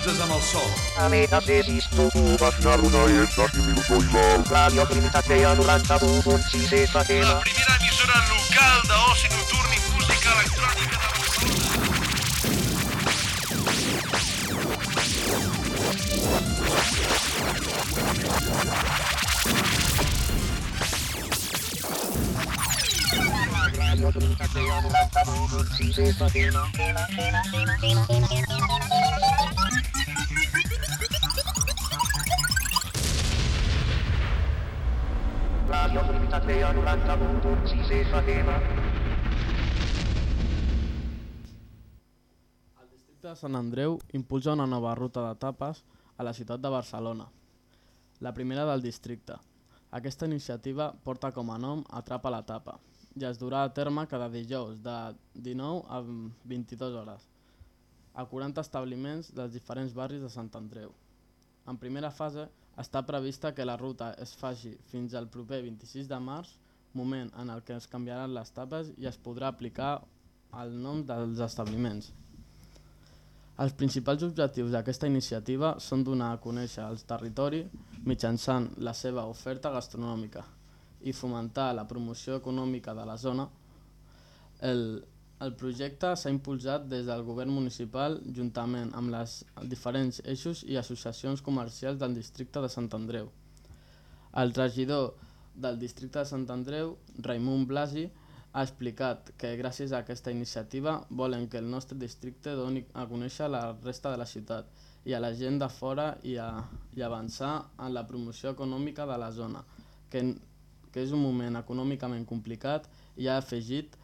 sintonitzes amb el sol. Radio Trinitat Vella 91.6 FM. La primera emissora local d'oci nocturn i música electrònica de Barcelona. Radio Trinitat Vella 91.6 FM. Radio Trinitat Vella 91.6 FM. El districte de Sant Andreu impulsa una nova ruta de tapes a la ciutat de Barcelona, la primera del districte. Aquesta iniciativa porta com a nom Atrapa la tapa i es durà a terme cada dijous de 19 a 22 hores a 40 establiments dels diferents barris de Sant Andreu. En primera fase està prevista que la ruta es faci fins al proper 26 de març, moment en el que es canviaran les tapes i es podrà aplicar el nom dels establiments. Els principals objectius d'aquesta iniciativa són donar a conèixer el territori mitjançant la seva oferta gastronòmica i fomentar la promoció econòmica de la zona. El, el projecte s'ha impulsat des del govern municipal juntament amb les diferents eixos i associacions comercials del districte de Sant Andreu. El regidor del districte de Sant Andreu, Raimon Blasi, ha explicat que gràcies a aquesta iniciativa volen que el nostre districte doni a conèixer la resta de la ciutat i a la gent de fora i, a, i avançar en la promoció econòmica de la zona, que, que és un moment econòmicament complicat i ha afegit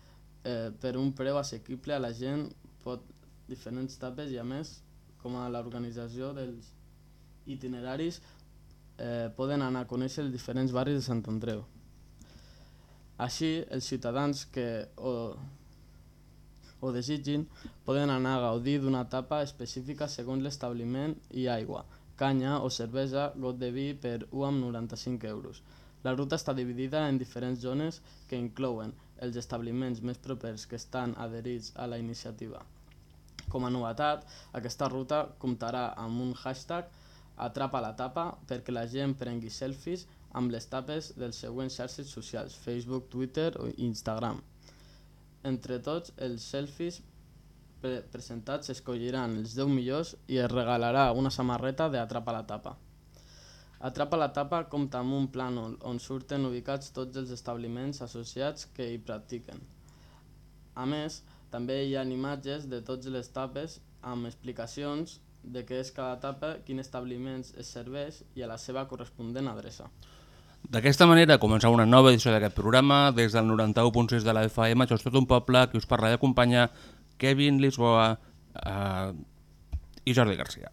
eh, per un preu assequible a la gent pot diferents tapes i a més com a l'organització dels itineraris eh, poden anar a conèixer els diferents barris de Sant Andreu. Així, els ciutadans que o, o desitgin poden anar a gaudir d'una etapa específica segons l'establiment i aigua, canya o cervesa, got de vi per 1,95 euros. La ruta està dividida en diferents zones que inclouen els establiments més propers que estan adherits a la iniciativa. Com a novetat, aquesta ruta comptarà amb un hashtag Atrapa la tapa perquè la gent prengui selfies amb les tapes dels següents xarxes socials, Facebook, Twitter o Instagram. Entre tots els selfies pre presentats s'escolliran els 10 millors i es regalarà una samarreta d'Atrapa la tapa. Atrapa la tapa compta amb un plànol on surten ubicats tots els establiments associats que hi practiquen. A més, també hi ha imatges de totes les tapes amb explicacions de què és cada tapa, quin establiment es serveix i a la seva corresponent adreça. D'aquesta manera comença una nova edició d'aquest programa des del 91.6 de la FM, això és tot un poble, que us parla i acompanya Kevin Lisboa eh, i Jordi Garcia.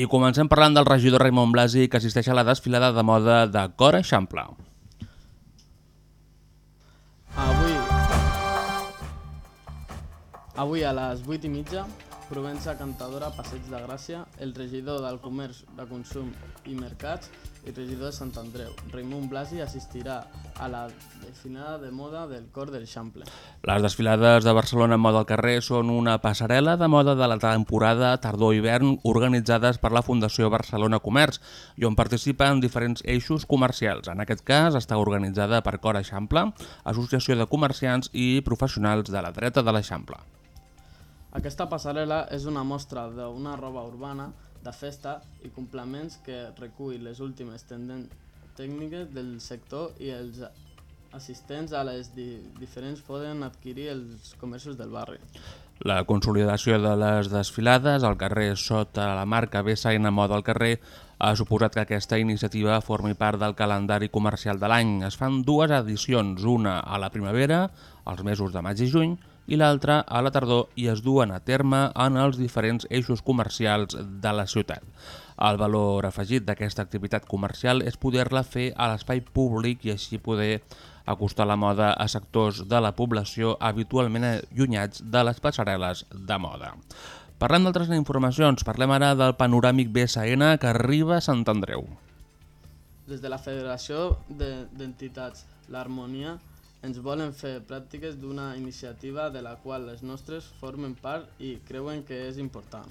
I comencem parlant del regidor Raimon Blasi que assisteix a la desfilada de moda de Cor Eixample. Avui, avui a les 8 i mitja, Provença Cantadora, Passeig de Gràcia, el regidor del Comerç de Consum i Mercats i regidor de Sant Andreu, Raimon Blasi, assistirà a la desfilada de moda del Cor del Xample. Les desfilades de Barcelona en moda al carrer són una passarel·la de moda de la temporada tardor-hivern organitzades per la Fundació Barcelona Comerç i on participen diferents eixos comercials. En aquest cas està organitzada per Cor Eixample, Associació de Comerciants i Professionals de la Dreta de l'Eixample. Aquesta passarel·la és una mostra d'una roba urbana de festa i complements que recull les últimes tenden tècniques del sector i els assistents a les di diferents poden adquirir els comerços del barri. La consolidació de les desfilades al carrer sota la marca BSN Moda al carrer ha suposat que aquesta iniciativa formi part del calendari comercial de l'any. Es fan dues edicions, una a la primavera, als mesos de maig i juny, i l'altra a la tardor i es duen a terme en els diferents eixos comercials de la ciutat. El valor afegit d'aquesta activitat comercial és poder-la fer a l'espai públic i així poder acostar la moda a sectors de la població habitualment allunyats de les passarel·les de moda. Parlem d'altres informacions, parlem ara del panoràmic BSN que arriba a Sant Andreu. Des de la Federació de- d'Entitats L'Harmonia ens volen fer pràctiques d'una iniciativa de la qual les nostres formen part i creuen que és important.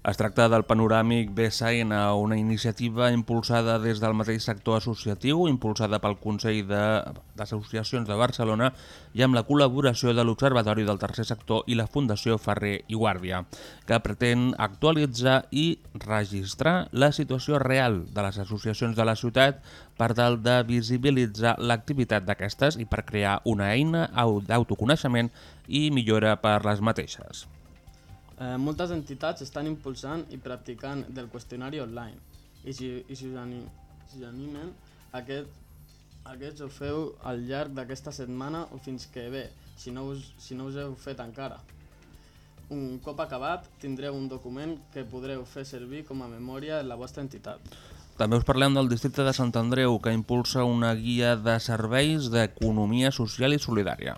Es tracta del panoràmic BSN, una iniciativa impulsada des del mateix sector associatiu, impulsada pel Consell d'Associacions de, de Barcelona i amb la col·laboració de l'Observatori del Tercer Sector i la Fundació Ferrer i Guàrdia, que pretén actualitzar i registrar la situació real de les associacions de la ciutat per tal de visibilitzar l'activitat d'aquestes i per crear una eina au- d'autoconeixement i millora per les mateixes. Eh, moltes entitats estan impulsant i practicant del qüestionari online i si, i si, us, anim, si us animen, aquest, aquests ho feu al llarg d'aquesta setmana o fins que bé, si no, us, si no us heu fet encara. Un cop acabat, tindreu un document que podreu fer servir com a memòria en la vostra entitat. També us parlem del districte de Sant Andreu, que impulsa una guia de serveis d'economia social i solidària.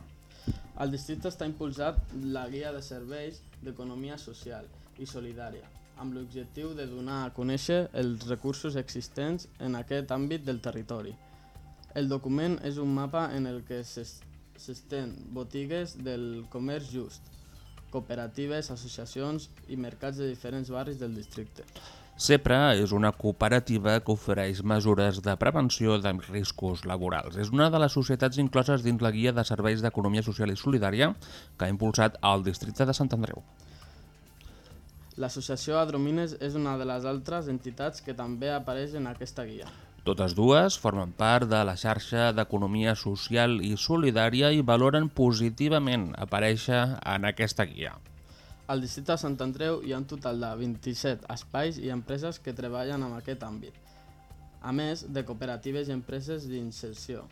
Al districte està impulsat la Guia de Serveis d'Economia Social i Solidària, amb l'objectiu de donar a conèixer els recursos existents en aquest àmbit del territori. El document és un mapa en el que s'es- s'estén botigues del comerç just, cooperatives, associacions i mercats de diferents barris del districte. CEPRA és una cooperativa que ofereix mesures de prevenció de riscos laborals. És una de les societats incloses dins la Guia de Serveis d'Economia Social i Solidària que ha impulsat el districte de Sant Andreu. L'associació Adromines és una de les altres entitats que també apareix en aquesta guia. Totes dues formen part de la xarxa d'economia social i solidària i valoren positivament aparèixer en aquesta guia. Al districte de Sant Andreu hi ha un total de 27 espais i empreses que treballen en aquest àmbit, a més de cooperatives i empreses d'inserció.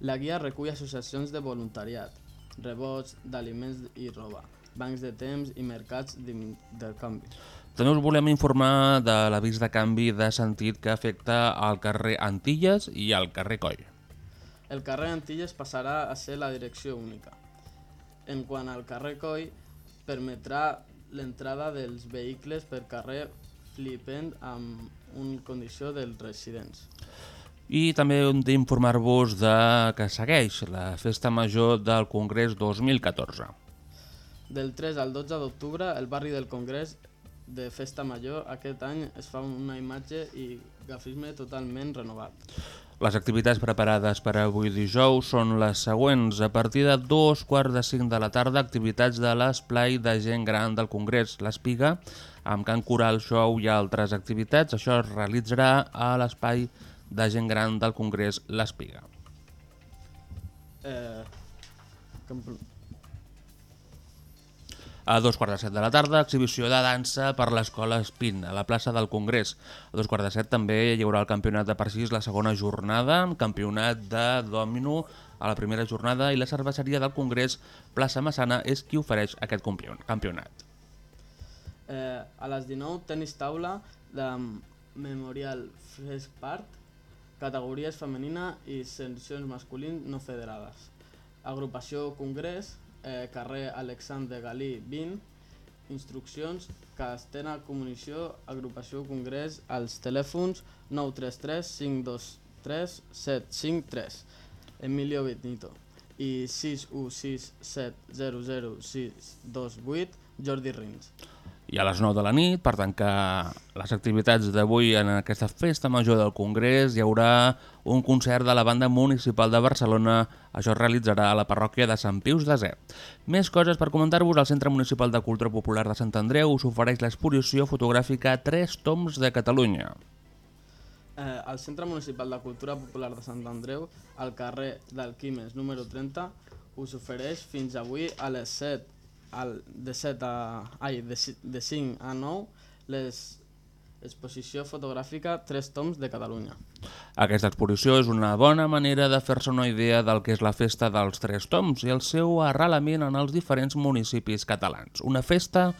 La guia recull associacions de voluntariat, rebots d'aliments i roba, bancs de temps i mercats d'intercanvi. També us volem informar de l'avís de canvi de sentit que afecta al carrer Antilles i al carrer Coll. El carrer Antilles passarà a ser la direcció única. En quant al carrer Coll, permetrà l'entrada dels vehicles per carrer flipent amb una condició dels residents. I també hem d'informar-vos de que segueix la Festa Major del Congrés 2014. Del 3 al 12 d'octubre, el barri del Congrés de Festa Major aquest any es fa una imatge i grafisme totalment renovat. Les activitats preparades per avui dijous són les següents. A partir de dos quarts de cinc de la tarda, activitats de l'esplai de gent gran del Congrés, l'Espiga, amb cant coral, show i altres activitats. Això es realitzarà a l'espai de gent gran del Congrés, l'Espiga. Eh, A dos quarts de set de la tarda, exhibició de dansa per l'Escola Espin, a la plaça del Congrés. A dos quarts de set també hi haurà el campionat de parxís, la segona jornada, campionat de dòmino a la primera jornada i la cerveseria del Congrés, plaça Massana, és qui ofereix aquest campion- campionat. Eh, a les 19, tenis taula de Memorial Fresh Part, categories femenina i seccions masculins no federades. Agrupació Congrés, eh, carrer Alexandre Galí 20, instruccions, Castena Comunicació, Agrupació Congrés, als telèfons 933 523 753, Emilio Benito, i 616700628, Jordi Rins. I a les 9 de la nit, per tancar les activitats d'avui en aquesta festa major del Congrés, hi haurà un concert de la banda municipal de Barcelona. Això es realitzarà a la parròquia de Sant Pius de Zé. Més coses per comentar-vos. El Centre Municipal de Cultura Popular de Sant Andreu us ofereix l'exposició fotogràfica Tres Toms de Catalunya. Eh, el Centre Municipal de Cultura Popular de Sant Andreu, al carrer del Quimes, número 30, us ofereix fins avui a les 7, al, de, 7 a, ai, de, de 5 a 9 l'exposició fotogràfica Tres toms de Catalunya. Aquesta exposició és una bona manera de fer-se una idea del que és la festa dels Tres Toms i el seu arrelament en els diferents municipis catalans. Una festa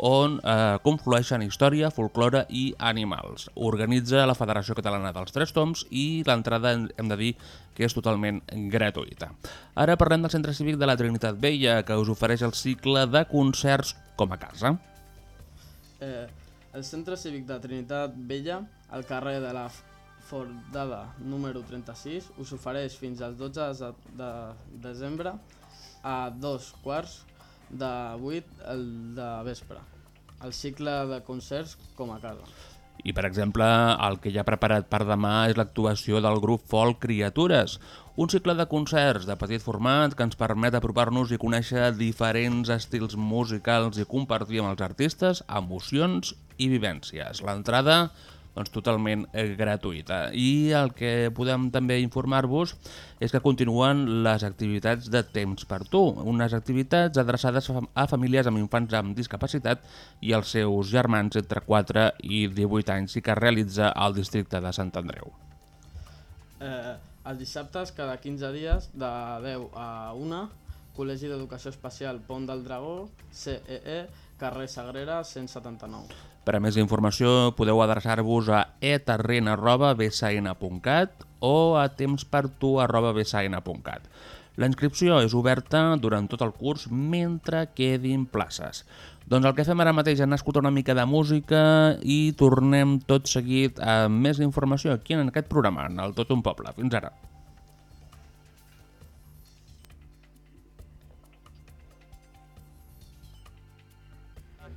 on eh, conflueixen història, folklore i animals. Organitza la Federació Catalana dels Tres Toms i l'entrada hem de dir que és totalment gratuïta. Ara parlem del Centre Cívic de la Trinitat Vella, que us ofereix el cicle de concerts com a casa. Eh, el Centre Cívic de Trinitat Vella, al carrer de la Fordada número 36, us ofereix fins al 12 de, de desembre a dos quarts de 8 el de vespre. El cicle de concerts com a casa. I, per exemple, el que ja ha preparat per demà és l'actuació del grup Folk Criatures, un cicle de concerts de petit format que ens permet apropar-nos i conèixer diferents estils musicals i compartir amb els artistes emocions i vivències. L'entrada doncs, totalment eh, gratuïta. I el que podem també informar-vos és que continuen les activitats de Temps per Tu, unes activitats adreçades a fam- a famílies amb infants amb discapacitat i els seus germans entre 4 i 18 anys i que es realitza al districte de Sant Andreu. Eh, els dissabtes, cada 15 dies, de 10 a 1, Col·legi d'Educació Especial Pont del Dragó, CEE, carrer Sagrera 179. Per a més informació podeu adreçar-vos a eterrent.bsn.cat o a tempspertu.bsn.cat. La inscripció és oberta durant tot el curs mentre quedin places. Doncs el que fem ara mateix és escoltar una mica de música i tornem tot seguit amb més informació aquí en aquest programa, en el Tot un Poble. Fins ara.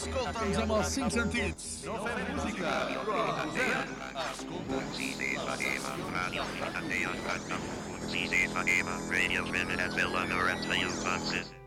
Escolta'ns amb els cinc sentits. No fem música, però posem. 6 FM. Radio Trinidad 91.6 FM. Radio Trinidad Villa 91.6 Jo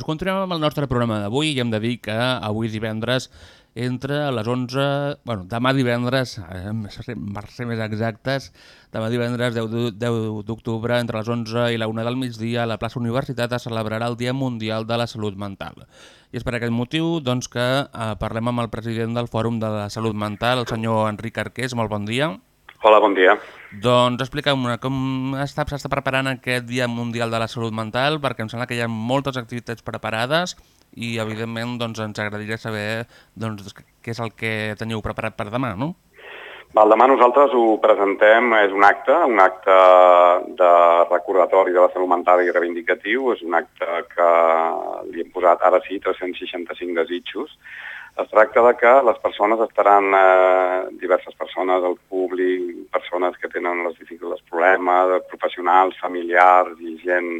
doncs continuem amb el nostre programa d'avui i hem de dir que avui divendres entre les 11, bueno, demà divendres, eh, per ser més exactes, demà divendres 10 d'u- 10 d'octubre, entre les 11 i la 1 del migdia, a la plaça Universitat es celebrarà el Dia Mundial de la Salut Mental. I és per aquest motiu doncs, que eh, parlem amb el president del Fòrum de la Salut Mental, el senyor Enric Arqués. Molt bon dia. Hola, bon dia. Doncs explica'm una, com està- s'està preparant aquest Dia Mundial de la Salut Mental, perquè em sembla que hi ha moltes activitats preparades i, evidentment, doncs, ens agradaria saber doncs, què és el que teniu preparat per demà, no? Val, demà nosaltres ho presentem, és un acte, un acte de recordatori de la salut mental i reivindicatiu, és un acte que li hem posat ara sí 365 desitjos. Es tracta de que les persones estaran, eh, diverses persones, el públic, persones que tenen les dificultats, problemes, professionals, familiars i gent,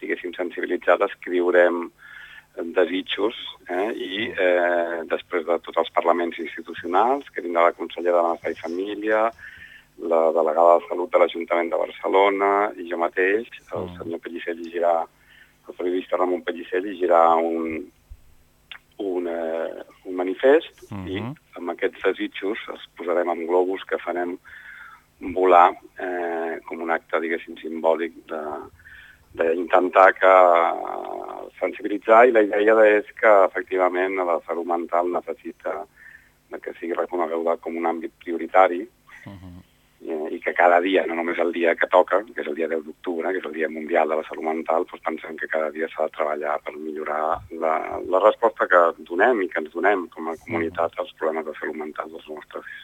diguéssim, sensibilitzada, escriurem desitjos eh, i eh, després de tots els parlaments institucionals, que vindrà la consellera de Benestar i Família, la delegada de Salut de l'Ajuntament de Barcelona i jo mateix, el senyor Pellicer llegirà, el periodista Ramon Pellicer llegirà un, un, eh, un manifest uh -huh. i amb aquests desitjos els posarem en globus que farem volar eh, com un acte, diguéssim, simbòlic de, d'intentar que sensibilitzar i la idea és que efectivament la salut mental necessita que sigui reconeguda com un àmbit prioritari uh -huh. I, i que cada dia, no només el dia que toca, que és el dia 10 d'octubre, que és el Dia Mundial de la Salut Mental, doncs pensem que cada dia s'ha de treballar per millorar la, la resposta que donem i que ens donem com a comunitat als problemes de salut mental dels nostres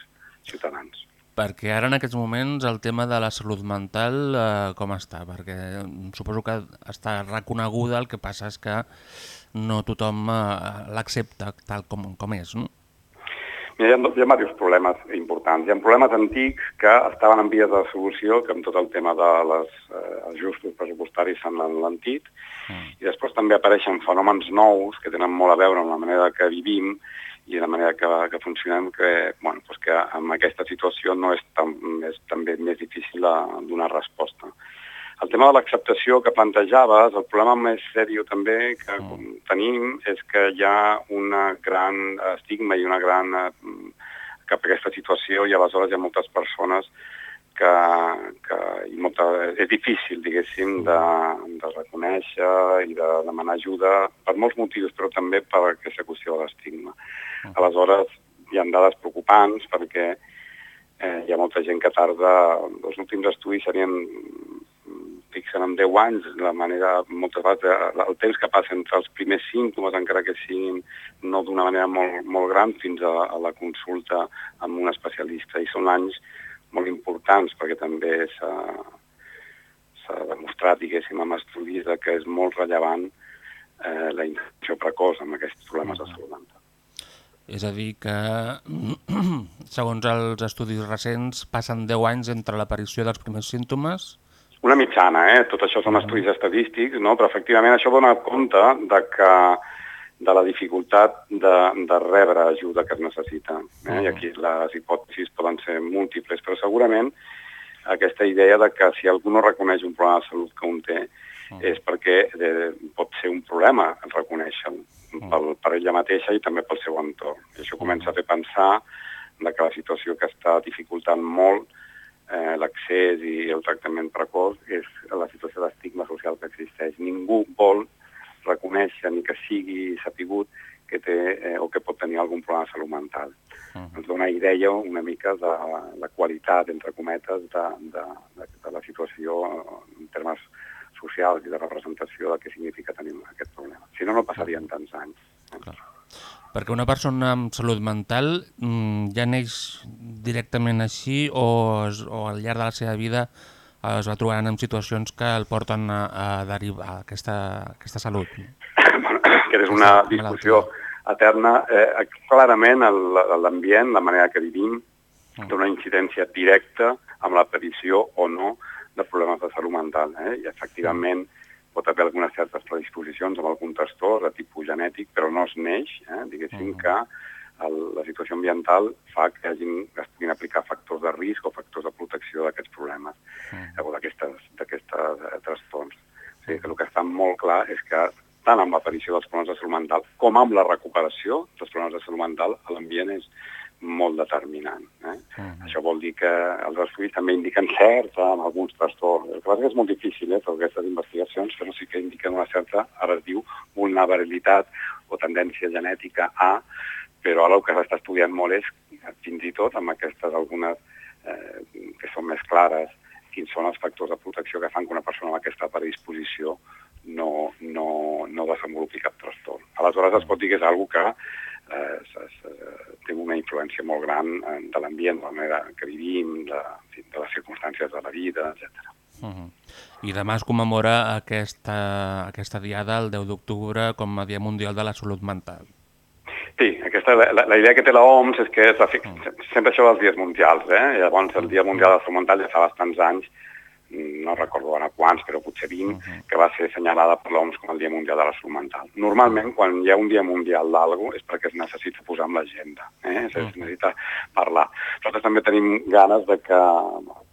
ciutadans. Perquè ara en aquests moments el tema de la salut mental eh, com està? Perquè suposo que està reconeguda, el que passa és que no tothom eh, l'accepta tal com, com és, no? Hi ha, hi ha diversos problemes importants. Hi ha problemes antics que estaven en vies de solució, que amb tot el tema de les eh, ajustos pressupostaris s'han enlentit, mm. i després també apareixen fenòmens nous que tenen molt a veure amb la manera que vivim i la manera que, que funcionem, que, bueno, pues que amb aquesta situació no és, tan, és també més difícil donar resposta. El tema de l'acceptació que plantejaves, el problema més sèrio també que mm. tenim és que hi ha una gran estigma i una gran eh, cap a aquesta situació i aleshores hi ha moltes persones que, que i molta, és difícil, diguéssim, de, de reconèixer i de demanar ajuda per molts motius, però també per aquesta qüestió de l'estigma. Aleshores, hi ha dades preocupants perquè eh, hi ha molta gent que tarda, els últims estudis serien fixen en 10 anys la manera, moltes vegades, el temps que passa entre els primers símptomes, encara que siguin no d'una manera molt, molt gran, fins a, a la consulta amb un especialista. I són anys molt importants perquè també s'ha demostrat, diguéssim, amb estudis que és molt rellevant eh, la intervenció precoç amb aquests problemes de salut mental. És a dir que, segons els estudis recents, passen 10 anys entre l'aparició dels primers símptomes una mitjana, eh? tot això són estudis estadístics, no? però efectivament això dona compte de, que, de la dificultat de, de rebre ajuda que es necessita. Eh? I aquí les hipòtesis poden ser múltiples, però segurament aquesta idea de que si algú no reconeix un problema de salut que un té és perquè eh, pot ser un problema reconèixer-lo pel, per ella mateixa i també pel seu entorn. I això comença a fer pensar de que la situació que està dificultant molt eh, l'accés i el tractament precoç és la situació d'estigma social que existeix. Ningú vol reconèixer ni que sigui sapigut que té eh, o que pot tenir algun problema de salut mental. Uh -huh. Ens dona idea una mica de la qualitat, entre cometes, de, de, de, de la situació en termes socials i de representació de què significa tenir aquest problema. Si no, no passarien tants anys. Clar. Perquè una persona amb salut mental mmm, ja neix directament així o, es, o al llarg de la seva vida es va trobant en situacions que el porten a, a derivar aquesta, aquesta salut. bueno, que és una discussió eterna. Eh, clarament l'ambient, la manera que vivim, té una incidència directa amb l'aparició o no de problemes de salut mental. Eh? I efectivament pot haver algunes certes predisposicions amb algun trastorn de tipus genètic, però no es neix, eh? diguéssim que el, la situació ambiental fa que hagin, es puguin aplicar factors de risc o factors de protecció d'aquests problemes eh, o d'aquests trastorns. O sigui que el que està molt clar és que tant amb l'aparició dels problemes de salut mental com amb la recuperació dels problemes de salut mental, l'ambient és molt determinant. Eh? Mhm. Això vol dir que els estudis també indiquen cert en alguns trastorns. El que passa és que és molt difícil, eh, totes aquestes investigacions, però sí que indiquen una certa, ara es diu, vulnerabilitat o tendència genètica a, però ara el que s'està estudiant molt és, fins i tot amb aquestes algunes eh, que són més clares, quins són els factors de protecció que fan que una persona amb aquesta predisposició no, no, no desenvolupi cap trastorn. Aleshores es pot dir que és una que eh, s- s- té una influència molt gran eh, de l'ambient, de la manera que vivim, de, de les circumstàncies de la vida, etc. Uh -huh. I demà es commemora aquesta, aquesta diada, el 10 d'octubre, com a Dia Mundial de la Salut Mental. Sí, aquesta, la, la idea que té la OMS és que es va fer, sempre això dels dies mundials, eh? Llavors el Dia Mundial de la Salut Mental ja fa bastants anys, mm, no recordo ara quants, però potser 20, que va ser assenyalada per l'OMS com el Dia Mundial de la Salut Mental. Normalment, quan hi ha un Dia Mundial d'algú és perquè es necessita posar en l'agenda, eh? es necessita parlar. Nosaltres també tenim ganes de que,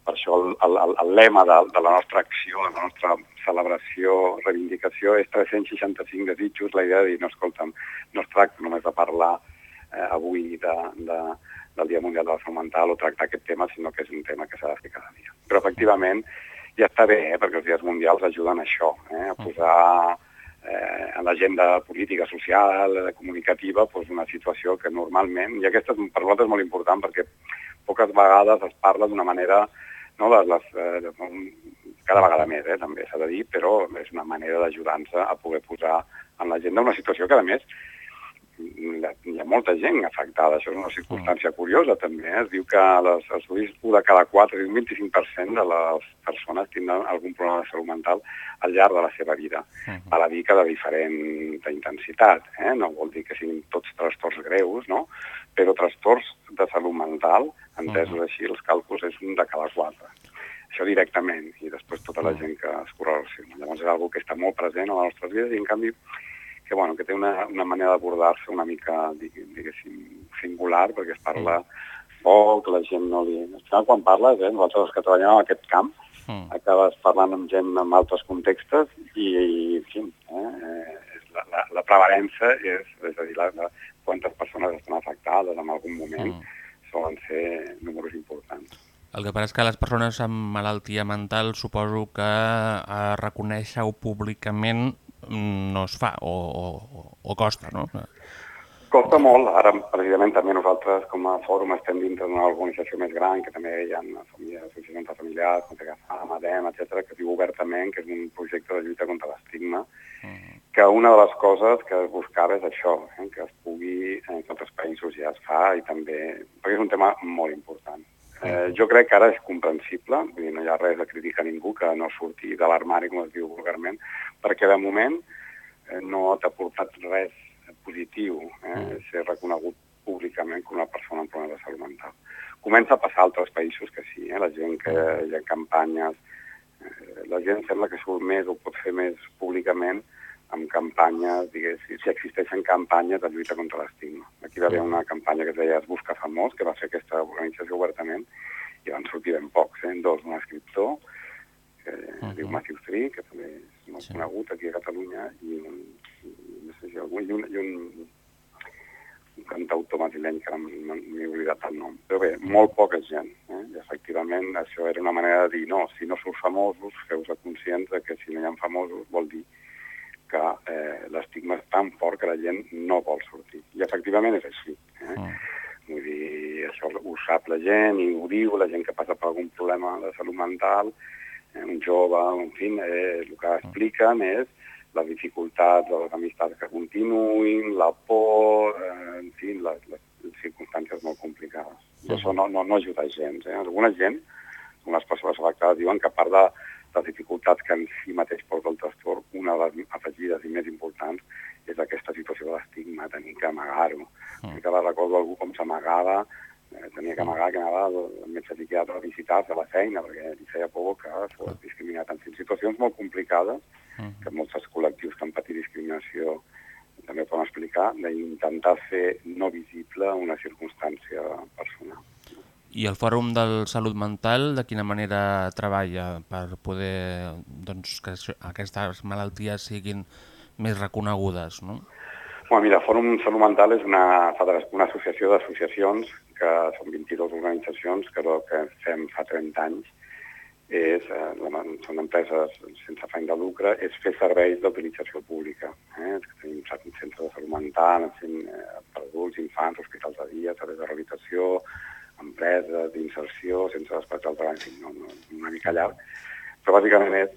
per això el, el, el lema de, de la nostra acció, de la nostra celebració, reivindicació, és 365 desitjos, la idea de dir, no, escolta'm, no es tracta només de parlar eh, avui de, de, del Dia Mundial de la Salut Mental o tractar aquest tema, sinó que és un tema que s'ha de fer cada dia. Però, efectivament, ja està bé, eh, perquè els dies mundials ajuden a això, eh, a posar eh, en l'agenda política, social, eh, comunicativa, doncs una situació que normalment, i aquesta és, per nosaltres és molt important perquè poques vegades es parla d'una manera, no, les, les, eh, cada vegada més, eh, també s'ha de dir, però és una manera d'ajudar-nos a poder posar en l'agenda una situació que, a més, hi ha molta gent afectada. Això és una circumstància curiosa, també. Eh? Es diu que les, els estudis, un de cada quatre, un 25% de les persones tindran algun problema de salut mental al llarg de la seva vida. Val a dir que de diferent intensitat. Eh? No vol dir que siguin tots trastorns greus, no? però trastorns de salut mental, entesos així, els càlculs és un de cada quatre. Això directament, i després tota la gent que es correlaciona. Llavors és una que està molt present a les nostres vides i, en canvi, que, bueno, que té una, una manera d'abordar-se una mica, diguéssim, singular, perquè es parla poc, la gent no li... Al final, quan parles, eh, nosaltres els que treballem en aquest camp, Mm. acabes parlant amb gent en altres contextos i, en fi, eh, la, la, la prevalença és, és a dir, la, la, quantes persones estan afectades en algun moment, Mm. solen ser números importants. El que passa és que les persones amb malaltia mental suposo que eh, reconèixer-ho públicament mm, no es fa o, o, o costa, no? Costa molt, ara precisament també nosaltres com a fòrum estem dintre d'una organització més gran que també hi ha famílies, associacions de familiars, com Tegafam, ADEM, etc que es diu obertament que és un projecte de lluita contra l'estigma, que una de les coses que es buscava és això, eh, que es pugui, en altres països ja es fa i també, perquè és un tema molt important. Eh, jo crec que ara és comprensible, vull dir, no hi ha res de crítica a ningú que no surti de l'armari, com es diu vulgarment, perquè de moment eh, no t'ha portat res positiu eh, ser reconegut públicament com una persona amb problemes de salut mental. Comença a passar a altres països que sí, eh, la gent que hi ha campanyes, eh, la gent sembla que surt més o pot fer més públicament amb campanyes, diguéssim, si existeixen campanyes de lluita contra l'estigma. Aquí va haver una campanya que es deia Es busca famós, que va fer aquesta organització obertament, i van sortir ben pocs, eh? dos, un escriptor, que es diu Matthew Tree, que també és molt Sí. conegut aquí a Catalunya, i un, i no sé si algú, i un, i un, un cantautor madrileny que ara m- m'he oblidat el nom. Però bé, molt poca gent. Eh? I efectivament això era una manera de dir, no, si no surt famosos, feu-vos conscients que si no hi ha famosos vol dir que eh, l'estigma és tan fort que la gent no vol sortir. I efectivament és així. Eh? Mm. Vull dir, això ho sap la gent i ho diu, la gent que passa per algun problema de salut mental, eh, un jove, en fi, eh, el que expliquen és la dificultat de les amistats que continuïn, la por, eh, en fi, les, les circumstàncies molt complicades. I això no, no, no ajuda gens. Eh? Alguna gent, unes persones afectades, diuen que a part de les dificultats que en si mateix porta el trastorn, una de les afegides i més importants és aquesta situació de l'estigma, tenir que amagar-ho. Mm. Que la recordo algú com s'amagava, eh, tenia que amagar que anava al metge psiquiatre a visitar-se a la feina perquè li feia por que fos discriminat. En situacions molt complicades que molts col·lectius que han patit discriminació també poden explicar, d'intentar fer no visible una circumstància personal. I el Fòrum del Salut Mental de quina manera treballa per poder doncs, que aquestes malalties siguin més reconegudes, no? Bueno, mira, Fòrum Salut Mental és una, una associació d'associacions, que són 22 organitzacions, que el que fem fa 30 anys és, eh, són empreses sense afany de lucre, és fer serveis d'utilització pública. Eh? Tenim centres de salut mental, eh, per adults, infants, hospitals de dia, serveis de rehabilitació, empreses d'inserció, sense despatx del treball, no, no, una mica llarg. Però bàsicament és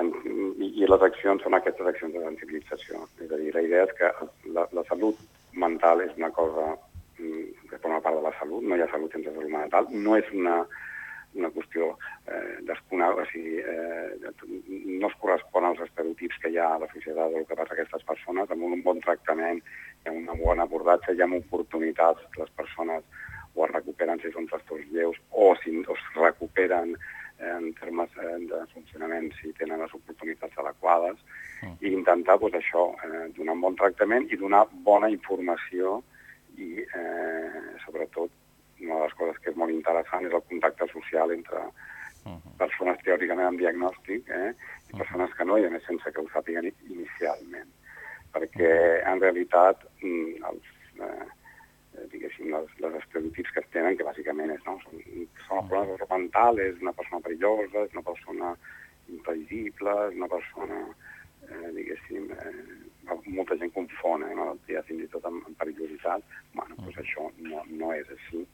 en, i, i les accions són aquestes accions de sensibilització. És a dir, la idea és que la, la salut mental és una cosa mm, que forma part de la salut, no hi ha salut sense salut mental, no és una, una qüestió eh, desconeguda, o sigui, eh, no es correspon als estereotips que hi ha a la societat del que passa a aquestes persones, amb un bon tractament, amb un bon abordatge, hi ha oportunitats que les persones o es recuperen si són trastorns lleus o si o es recuperen eh, en termes eh, de funcionament si tenen les oportunitats adequades i intentar doncs, això, eh, donar un bon tractament i donar bona informació i eh, sobretot una de les coses que és molt interessant és el contacte social entre persones teòricament amb diagnòstic eh, i persones que no, i a més sense que ho sàpiguen inicialment. Perquè en realitat mm, els, eh, diguéssim, les, les estereotips que es tenen, que bàsicament és, no? són, són problemes de salut mental, és una persona perillosa, és una persona imprevisible, és una persona, eh, diguéssim, eh, molta gent confon eh, malaltia fins i tot amb, amb perillositat. Bueno, doncs això no, no és així.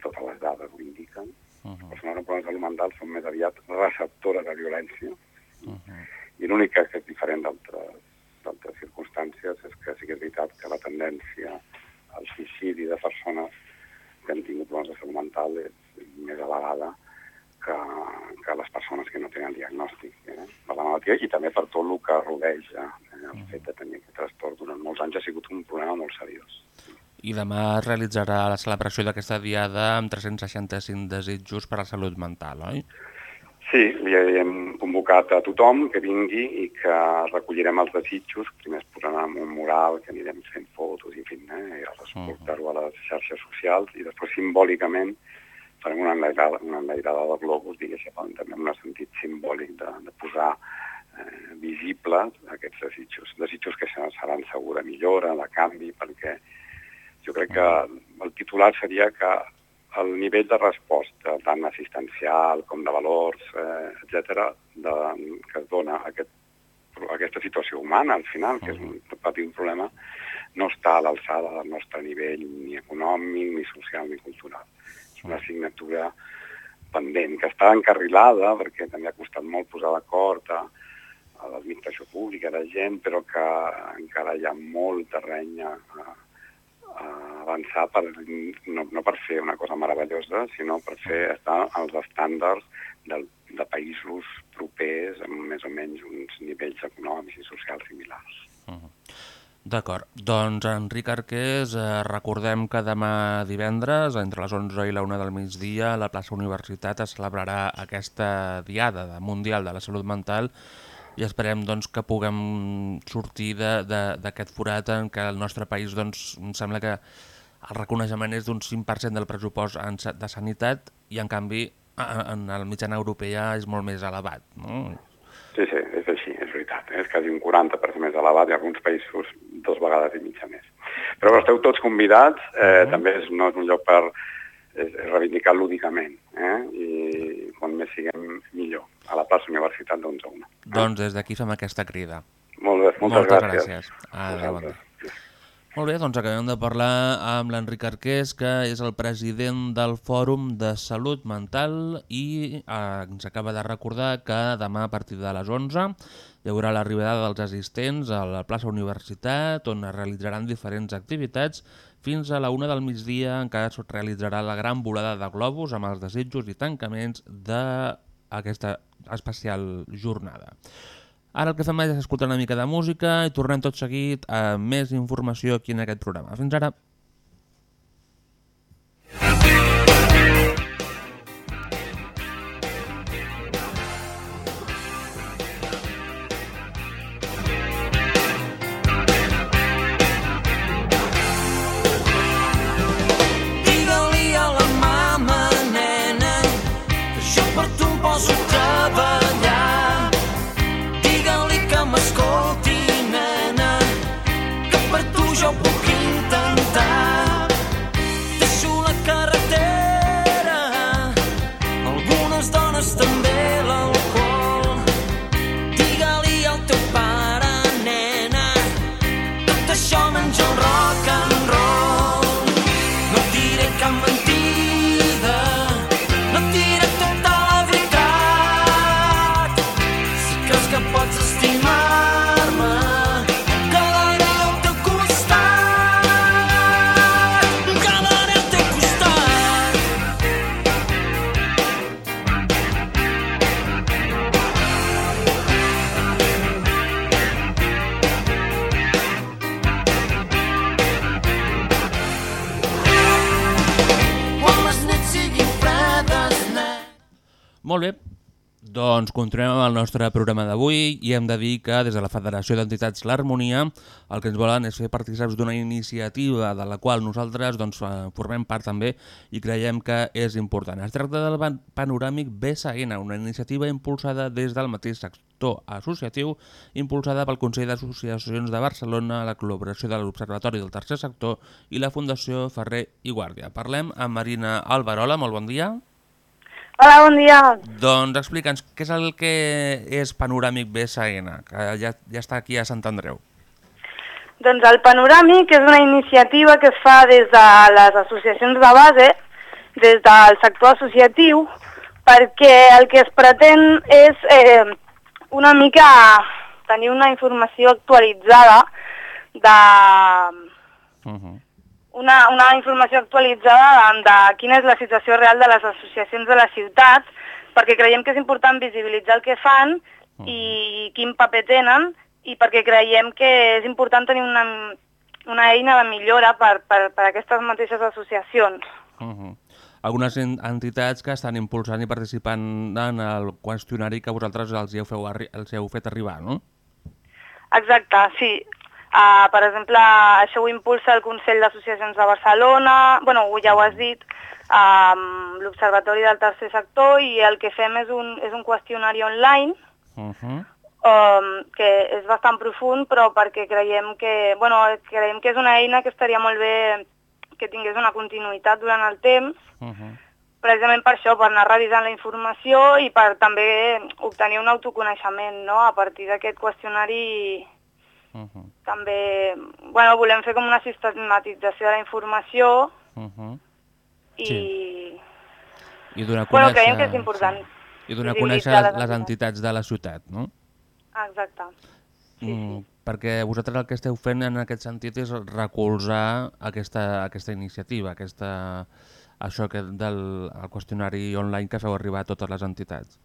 Totes les dades ho indiquen. Les persones amb problemes de salut mental són més aviat receptores de violència i l'únic que és diferent d'altres circumstàncies és que sí que és veritat que la tendència al suïcidi de persones que han tingut problemes de salut mental és més elevada que, que les persones que no tenen diagnòstic eh, de la malaltia i també per tot el que rodeja eh, el fet de tenir aquest trastorn durant molts anys ha sigut un problema molt seriós. I demà es realitzarà la celebració d'aquesta diada amb 365 desitjos per a la salut mental, oi? Sí, li hem convocat a tothom que vingui i que recollirem els desitjos. Primer es posarà en un mural que anirem fent fotos i, en fi, eh, i els portar-ho a les xarxes socials i després simbòlicament farem una enlairada, una enlairada de globus, diguéssim, també amb un sentit simbòlic de, de posar eh, visibles aquests desitjos. Desitjos que seran segur de millora, de canvi, perquè jo crec que el titular seria que el nivell de resposta, tant assistencial com de valors, eh, etc., de, que es dona a aquest, a aquesta situació humana, al final, que és un petit problema, no està a l'alçada del nostre nivell ni econòmic, ni social, ni cultural. És una assignatura pendent, que està encarrilada, perquè també ha costat molt posar d'acord a, a l'administració pública, de gent, però que encara hi ha molt terreny a, a, a avançar per, no, no per fer una cosa meravellosa, sinó per fer estar als estàndards del, de països propers amb més o menys uns nivells econòmics i socials similars. D'acord, doncs Enric Arqués, eh, recordem que demà divendres, entre les 11 i la 1 del migdia, a la plaça Universitat es celebrarà aquesta diada de Mundial de la Salut Mental i esperem doncs, que puguem sortir d'aquest forat en què el nostre país doncs, em sembla que el reconeixement és d'un 5% del pressupost en, de sanitat i en canvi en el mitjana europea és molt més elevat. No? Sí, sí, és així, és veritat. eh? És quasi un 40% més elevat i alguns països dos vegades i mitja més. Però esteu tots convidats, eh, també és, no és un lloc per és, és reivindicar lúdicament, eh? i quan més siguem millor, a la plaça Universitat d'11 a 1. Doncs des d'aquí fem aquesta crida. Molt bé, moltes, Moltes gràcies. gràcies. Adéu, bon dia. Molt bé, doncs acabem de parlar amb l'Enric Arqués, que és el president del Fòrum de Salut Mental i eh, ens acaba de recordar que demà a partir de les 11 hi haurà l'arribada dels assistents a la plaça Universitat on es realitzaran diferents activitats fins a la una del migdia en què es realitzarà la gran volada de globus amb els desitjos i tancaments d'aquesta especial jornada. Ara el que fem és escoltar una mica de música i tornem tot seguit a més informació aquí en aquest programa. Fins ara. Molt bé, doncs continuem amb el nostre programa d'avui i hem de dir que des de la Federació d'Entitats L'Harmonia el que ens volen és fer partícips d'una iniciativa de la qual nosaltres doncs, eh, formem part també i creiem que és important. Es tracta del panoràmic BSN, una iniciativa impulsada des del mateix sector associatiu, impulsada pel Consell d'Associacions de Barcelona, la col·laboració de l'Observatori del Tercer Sector i la Fundació Ferrer i Guàrdia. Parlem amb Marina Alvarola, molt bon dia. Hola, bon dia. Doncs explica'ns què és el que és Panoràmic BSN, que ja, ja està aquí a Sant Andreu. Doncs el Panoràmic és una iniciativa que es fa des de les associacions de base, des del sector associatiu, perquè el que es pretén és eh, una mica tenir una informació actualitzada de, Uh -huh. Una, una informació actualitzada de, de quina és la situació real de les associacions de les ciutats, perquè creiem que és important visibilitzar el que fan i quin paper tenen, i perquè creiem que és important tenir una, una eina de millora per, per, per aquestes mateixes associacions. Uh -huh. Algunes en- entitats que estan impulsant i participant en el qüestionari que vosaltres els heu, feu arri els heu fet arribar, no? Exacte, sí. Uh, per exemple, això ho impulsa el Consell d'Associacions de Barcelona, bueno, ja ho has dit, um, l'Observatori del Tercer Sector, i el que fem és un, és un qüestionari online, Uh -huh. um, que és bastant profund, però perquè creiem que, bueno, creiem que és una eina que estaria molt bé que tingués una continuïtat durant el temps, Uh -huh. precisament per això, per anar revisant la informació i per també obtenir un autoconeixement, no?, a partir d'aquest qüestionari Uh -huh. també, bueno, volem fer com una sistematització de la informació Uh -huh. i, Sí. I donar a bueno, conèixer... creiem que és important. I donar a conèixer les, les entitats de la ciutat, no? Exacte. Sí, mm, perquè vosaltres el que esteu fent en aquest sentit és recolzar aquesta, aquesta iniciativa, aquesta, això que del el qüestionari online que feu arribar a totes les entitats.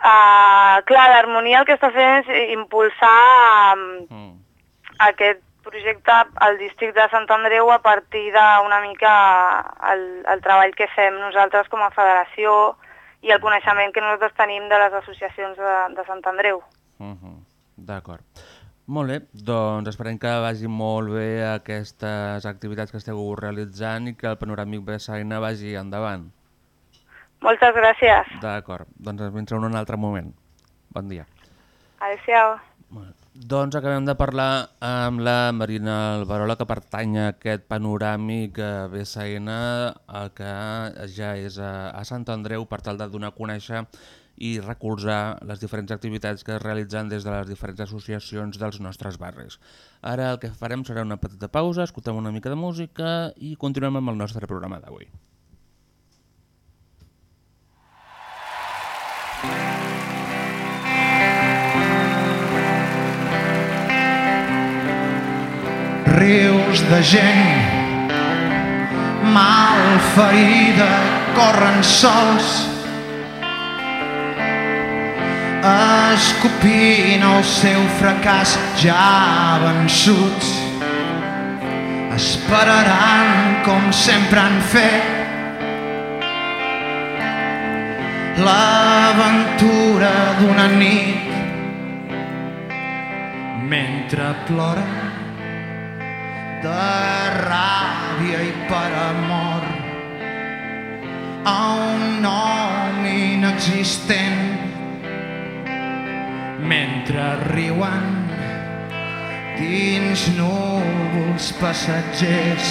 Uh, clar, l'harmonia el que està fent és impulsar um, Mm. aquest projecte al districte de Sant Andreu a partir d'una mica el, el treball que fem nosaltres com a federació i el coneixement que nosaltres tenim de les associacions de, de Sant Andreu. Uh -huh. D'acord. Molt bé, doncs esperem que vagi molt bé aquestes activitats que esteu realitzant i que el panoràmic BSN vagi endavant. Moltes gràcies. D'acord, doncs ens vindrà un altre moment. Bon dia. Adéu-siau. Doncs acabem de parlar amb la Marina Alvarola, que pertany a aquest panoràmic BSN, que ja és a, a Sant Andreu, per tal de donar a conèixer i recolzar les diferents activitats que es realitzen des de les diferents associacions dels nostres barris. Ara el que farem serà una petita pausa, escoltem una mica de música i continuem amb el nostre programa d'avui. Rius de gent. Mal ferida corren sols. Escopint el seu fracàs ja vençuts. Esperaran com sempre han fet. L'aventura d'una nit. Mentre ploren de ràbia i per amor a un nom inexistent. Mentre riuen dins núvols passatgers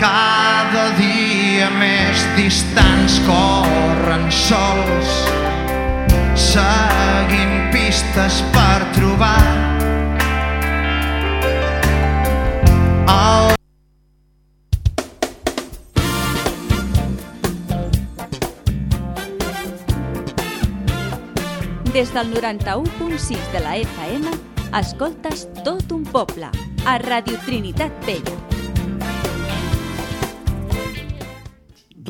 cada dia més distants corren sols. Seguint pistes per trobar Des del 91.6 de la FM, escoltes tot un poble, a Radio Trinitat Vella.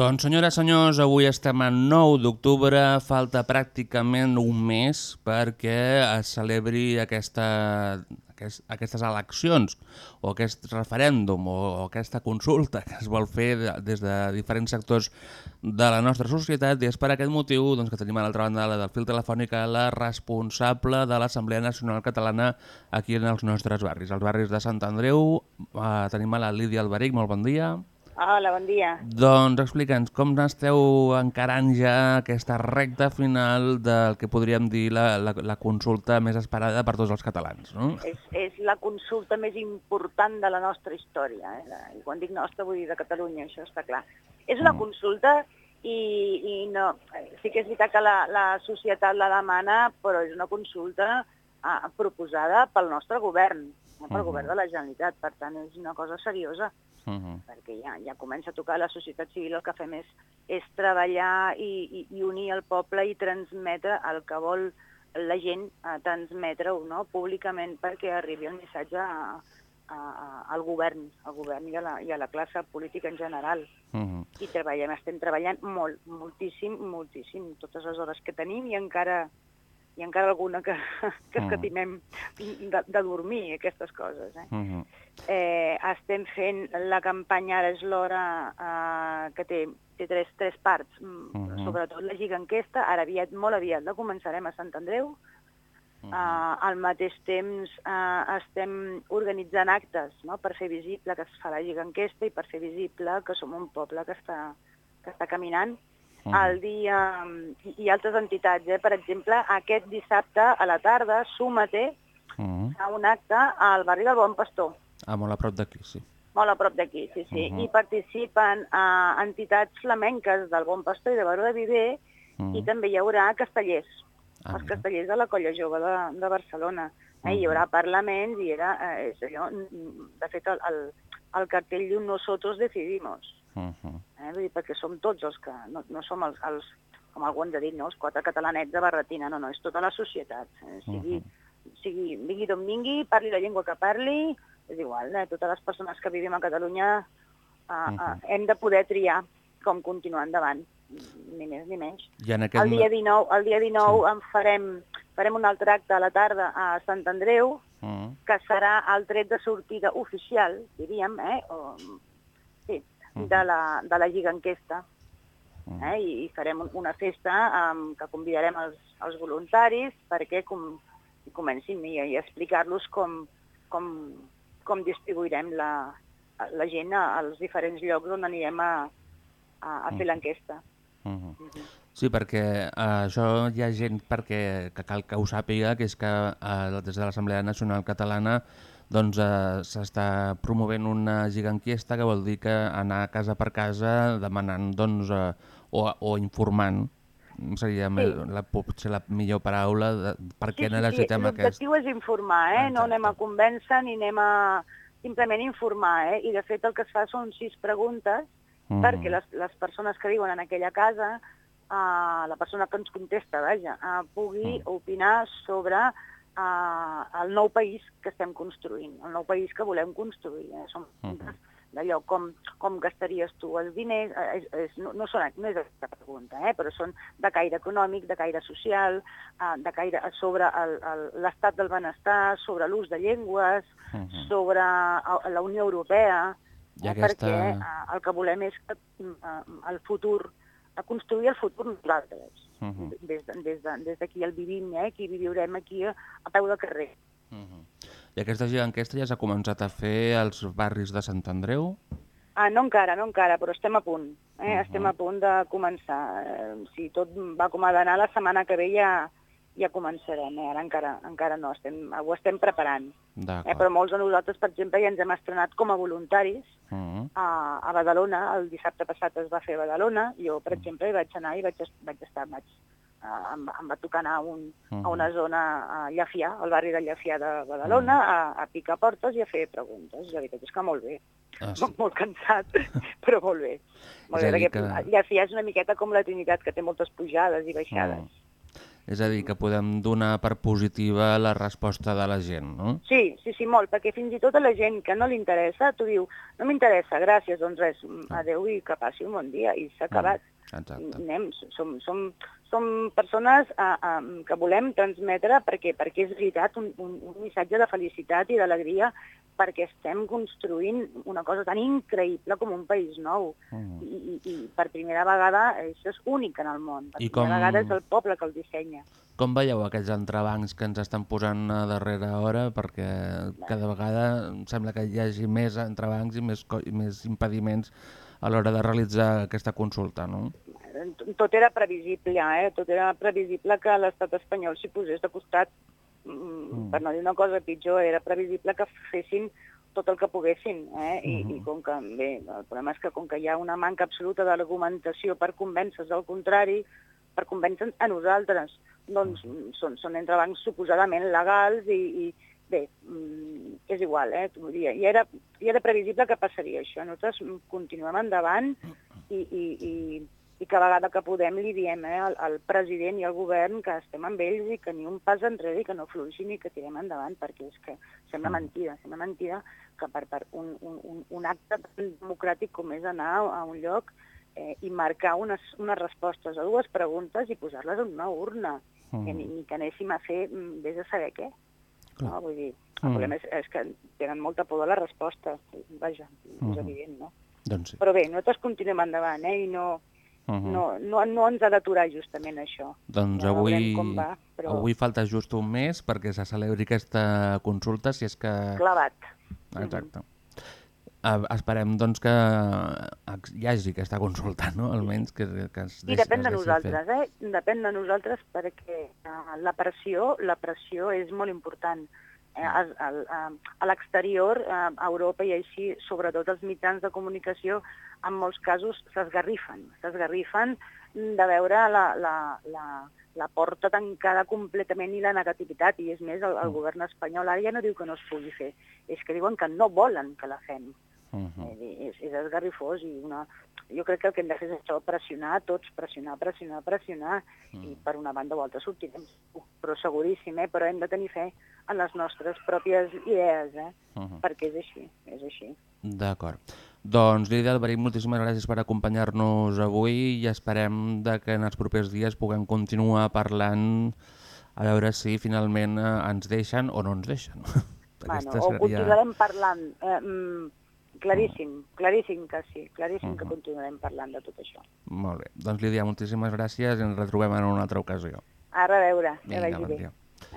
Doncs senyores, senyors, avui estem a 9 d'octubre, falta pràcticament un mes perquè es celebri aquesta, aquest, aquestes eleccions o aquest referèndum o, o aquesta consulta que es vol fer de, des de diferents sectors de la nostra societat i és per aquest motiu doncs, que tenim a l'altra banda la del fil telefònic la responsable de l'Assemblea Nacional Catalana aquí en els nostres barris. Els barris de Sant Andreu eh, tenim a la Lídia Alberic, molt bon dia. Hola, bon dia. Doncs explica'ns com esteu encarant ja aquesta recta final del que podríem dir la, la, la consulta més esperada per tots els catalans, no? És, és la consulta més important de la nostra història. Eh? I quan dic nostra vull dir de Catalunya, això està clar. És una Mm. consulta i, i no, sí que és veritat que la, la societat la demana, però és una consulta ah, proposada pel nostre govern, no pel Mhm. govern de la Generalitat. Per tant, és una cosa seriosa. Uh -huh. perquè ja, ja comença a tocar la societat civil, el que fem és, és treballar i, i, i unir el poble i transmetre el que vol la gent, a transmetre-ho no? públicament perquè arribi el missatge a, a, a, al govern, al govern i a, la, i a la classe política en general. Uh -huh. I treballem, estem treballant molt, moltíssim, moltíssim, totes les hores que tenim i encara i encara alguna que, que Mm. escatimem de, de dormir, aquestes coses. Eh? Uh -huh. eh, estem fent la campanya Ara és l'hora, eh, que té, té tres, tres parts, mm, Mhm. sobretot la giganquesta, ara aviat, molt aviat la començarem a Sant Andreu, Mhm. eh, al mateix temps eh, estem organitzant actes no? per fer visible que es fa la giganquesta i per fer visible que som un poble que està, que està caminant. Mhm. El dia, i, altres entitats, eh? per exemple, aquest dissabte a la tarda, Súmate, Uh -huh. a un acte al barri del Bon Pastor, Ah, molt a prop d'aquí, sí. molt a prop d'aquí, sí, sí. Mhm. I participen uh, entitats flamenques del Bon Pastor i de Baró de Viver Mhm. i també hi haurà castellers, Ah, els castellers de la Colla Jove de, de Barcelona. Eh? Hi Mhm. haurà parlaments i era, eh, és allò, mm, de fet, el, el, el cartell diu Nosotros decidimos, Uh -huh. eh? Vull dir, perquè som tots els que, no, no som els, els, com algú ens ha dit, no? els quatre catalanets de Barretina, no, no, és tota la societat, eh? sigui, Mhm. sigui, vingui d'on vingui, parli la llengua que parli, és igual, eh? totes les persones que vivim a Catalunya uh, uh, Mhm. hem de poder triar com continuar endavant, ni més ni menys. I en aquest... El dia 19, el dia 19 sí. en farem, farem un altre acte a la tarda a Sant Andreu, Uh -huh. que serà el tret de sortida oficial, diríem, eh? o. de la, de la giganquesta. Mhm. Eh? I, I farem un- una festa um, que convidarem els, els voluntaris perquè com, comencin i, i explicar-los com, com, com distribuirem la, la gent als diferents llocs on anirem a, a, a fer l'enquesta. Uh -huh. Sí, perquè eh, això hi ha gent perquè, que cal que ho sàpiga, que és que eh, des de l'Assemblea Nacional Catalana doncs, eh, s'està promovent una giganquiesta que vol dir que anar casa per casa demanant doncs, eh, o, o informant seria Sí. sí. la, potser la millor paraula de, per què necessitem aquest... L'objectiu és informar, eh? no anem a convèncer ni anem a simplement informar. Eh? I de fet el que es fa són sis preguntes Mhm. perquè les, les persones que viuen en aquella casa, uh, la persona que ens contesta, vaja, uh, pugui opinar sobre uh, el nou país que estem construint, el nou país que volem construir. Eh? Són preguntes d'allò, com, com gastaries tu els diners, eh, és, és, no, no, són, no és aquesta pregunta, eh? però són de caire econòmic, de caire social, uh, de caire sobre l'estat del benestar, sobre l'ús de llengües, Mhm. sobre eh, la Unió Europea, I eh, aquesta- perquè eh, el que volem és que eh, el futur, a construir el futur nosaltres, Mhm. des de- des de- des d'aquí el vivim, eh, aquí viurem aquí a, a peu de carrer. I aquesta giganquesta ja s'ha començat a fer als barris de Sant Andreu? Ah, no encara, no encara, però estem a punt. Eh? Mhm. Estem a punt de començar. Eh, si tot va com ha d'anar, la setmana que ve ja, ja començarem. Eh? Ara encara, encara no, estem, ho estem preparant. Eh? Però molts de nosaltres, per exemple, ja ens hem estrenat com a voluntaris Mhm. a, a Badalona. El dissabte passat es va fer a Badalona. Jo, per exemple, hi vaig anar i vaig, vaig estar... Vaig, uh, em, em va tocar anar a, un, Mhm. a una zona a Llafià, al barri de Llafià de Badalona, a, a picar portes i a fer preguntes. La veritat és que molt bé. Ah, sí. molt, cansat, però molt bé. Molt És bé, que- Llafià és una miqueta com la Trinitat, que té moltes pujades i baixades. Mm. És a dir, que podem donar per positiva la resposta de la gent, no? Sí, sí, sí, molt, perquè fins i tot a la gent que no li interessa, tu diu, no m'interessa, gràcies, doncs res, adeu i que passi un bon dia, i s'ha acabat. Exacte. anem, som, som, som persones a, a, que volem transmetre perquè, perquè és veritat un, un, un missatge de felicitat i d'alegria perquè estem construint una cosa tan increïble com un país nou. Mm. I, i, I per primera vegada això és únic en el món. Per I primera com- vegada és el poble que el dissenya. Com veieu aquells entrebancs que ens estan posant a darrere hora? Perquè cada vegada em sembla que hi hagi més entrebancs i més, i més impediments a l'hora de realitzar aquesta consulta, no? tot era previsible, eh? tot era previsible que l'estat espanyol s'hi posés de costat, mm. per no dir una cosa pitjor, era previsible que fessin tot el que poguessin, eh? I, i com que, bé, el problema és que com que hi ha una manca absoluta d'argumentació per convèncer-se al contrari, per convèncer a nosaltres, doncs són, són entrebancs suposadament legals i, i bé, mm, és igual, eh? t'ho diria. I era, I era previsible que passaria això. Nosaltres mm, continuem endavant i, i, i, i cada vegada que podem li diem eh, al, al president i al govern que estem amb ells i que ni un pas enrere i que no fluixin i que tirem endavant, perquè és que sembla mentida, sembla mentida que per, per un, un, un, un acte tan democràtic com és anar a un lloc eh, i marcar unes, unes respostes a dues preguntes i posar-les en una urna, Mm. que ni, ni que anéssim a fer mm, vés a saber què. No? Vull dir, el Mm. problema és, és que tenen molta por de la resposta, vaja, és Mhm. evident, no? Doncs sí. Però bé, nosaltres continuem endavant, eh? I no, Mhm. no, no, no ens ha d'aturar justament això. Doncs Ja avui, com va, però- avui falta just un mes perquè se celebri aquesta consulta, si és que... Clavat. Exacte. Uh, esperem doncs que ex- hi hagi aquesta consulta, no? Almenys que, que es I deixi, depèn es de nosaltres, fer. eh? Depèn de nosaltres perquè uh, la pressió, la pressió és molt important. Eh, a, a, a, a l'exterior, eh, a Europa i així, sobretot els mitjans de comunicació, en molts casos s'esgarrifen. S'esgarrifen de veure la, la, la, la porta tancada completament i la negativitat. I és més, el, el govern espanyol ara ja no diu que no es pugui fer, és que diuen que no volen que la fem. Mhm. Eh, és, és esgarrifós i una... jo crec que el que hem de fer és això, pressionar tots, pressionar, pressionar, pressionar, i per una banda o altra sortirem, però seguríssim, eh? però hem de tenir fe en les nostres pròpies idees, eh? Mhm. perquè és així, és així. D'acord. Doncs Lídia Alberit, moltíssimes gràcies per acompanyar-nos avui i esperem de que en els propers dies puguem continuar parlant a veure si finalment eh, ens deixen o no ens deixen. Bueno, Aquesta o continuarem parlant, eh, mm, claríssim, claríssim que sí, claríssim que continuarem parlant de tot això. Molt bé. Doncs Lídia, moltíssimes gràcies i ens retrobem en una altra ocasió. Ara a veure, que Vinga, vagi bé. dia.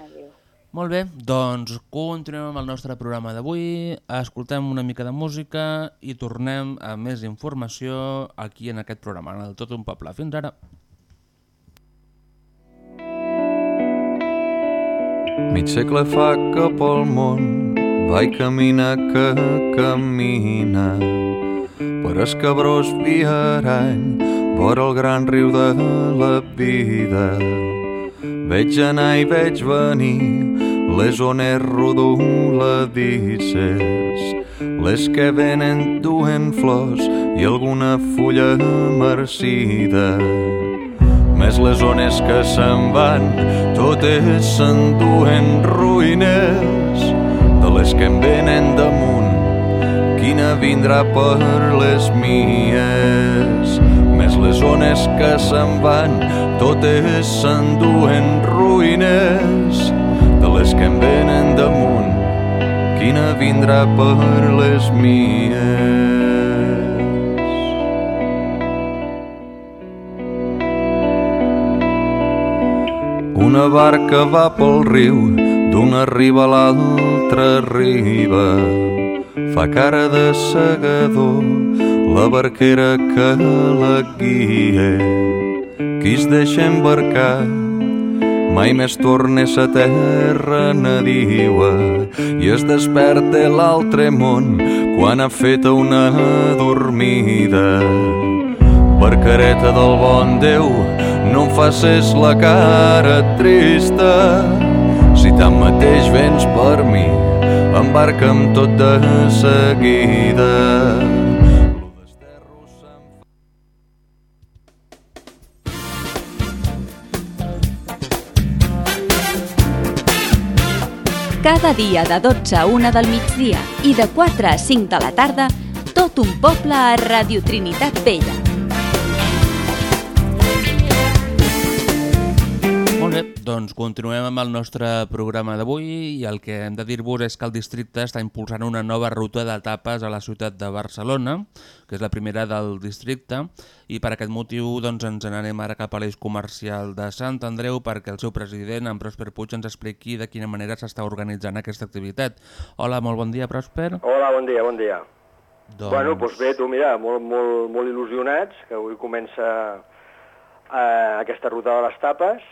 Adéu. Molt bé, doncs continuem amb el nostre programa d'avui, escoltem una mica de música i tornem a més informació aquí en aquest programa, en el Tot un Poble. Fins ara. Mig segle fa que pel món vaig caminar que camina per escabrós viarany vora el gran riu de la vida. Veig anar i veig venir les ones rodoladisses, les que venen duen flors i alguna fulla marcida. Més les ones que se'n van, totes s'enduen ruïnes les que em venen damunt. Quina vindrà per les mies? Més les ones que se'n van, totes s'enduen ruïnes de les que em venen damunt. Quina vindrà per les mies? Una barca va pel riu, d'una riba a l'altra riba. Fa cara de segador, la barquera que la guia. Qui es deixa embarcar, mai més torna a terra nadiua i es desperta l'altre món quan ha fet una dormida. Barcareta del bon Déu, no em facis la cara trista. Si tanmateix vens per mi, embarca'm tot de seguida. Cada dia de 12 a 1 del migdia i de 4 a 5 de la tarda, tot un poble a Radio Trinitat Vella. Doncs continuem amb el nostre programa d'avui i el que hem de dir-vos és que el districte està impulsant una nova ruta d'etapes a la ciutat de Barcelona, que és la primera del districte, i per aquest motiu doncs, ens n'anem ara cap a l'eix comercial de Sant Andreu perquè el seu president, en Prosper Puig, ens expliqui de quina manera s'està organitzant aquesta activitat. Hola, molt bon dia, Prosper. Hola, bon dia, bon dia. Doncs... Bueno, doncs bé, tu mira, molt, molt, molt il·lusionats, que avui comença eh, aquesta ruta de les tapes,